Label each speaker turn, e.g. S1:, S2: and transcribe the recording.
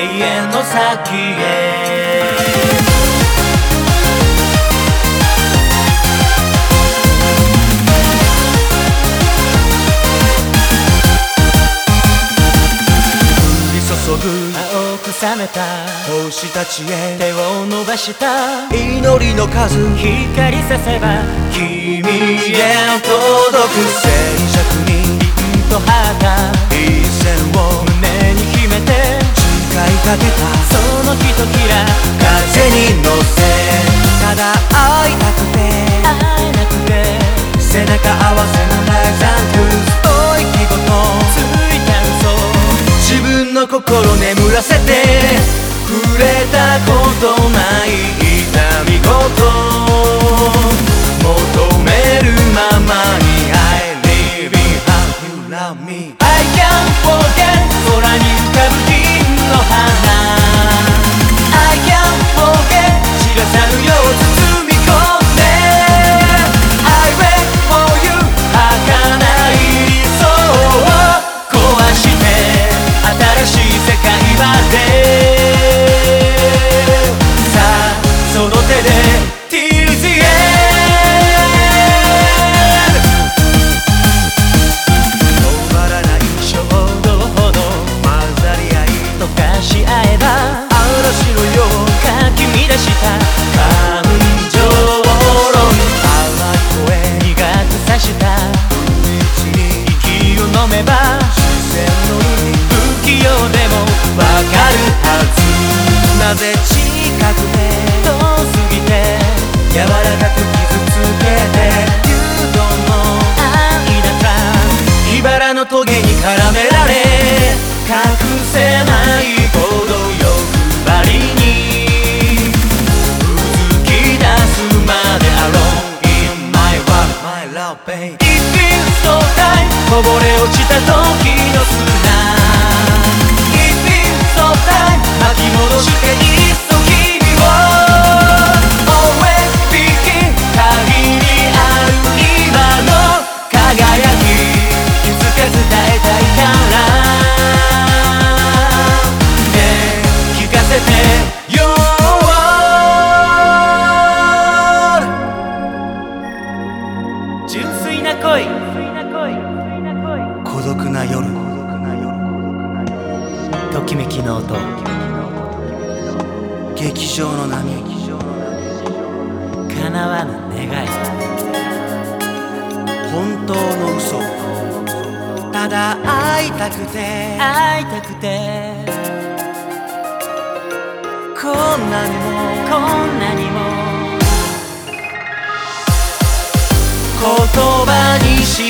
S1: への先へ。降り注ぐ
S2: 青く覚めた
S1: 星たちへ
S2: 手を伸ばした。
S1: 祈りの数
S2: 光させば
S1: 君へ届く。静寂に
S2: ピンと張った
S1: 一線を
S2: に
S1: 乗せただ会いたくて
S2: 会えなくて
S1: 背中合わせのライザンク遠い気事
S2: ついた嘘
S1: 自分の心眠らせて触れたことない痛みごと。
S2: のト
S1: ゲに絡められ隠せないほど欲張りにうずき出すまで Alone in my world My love babe
S2: It feels so time こぼれ落ちた時粋な恋。
S1: 孤独な夜。
S2: ときめきの音。
S1: 劇場の波。
S2: 叶わぬ願い。
S1: 本当の嘘。ただ会いたくて。
S2: 会いたくて。
S1: こんなにも。
S2: こんなにも
S1: 葉に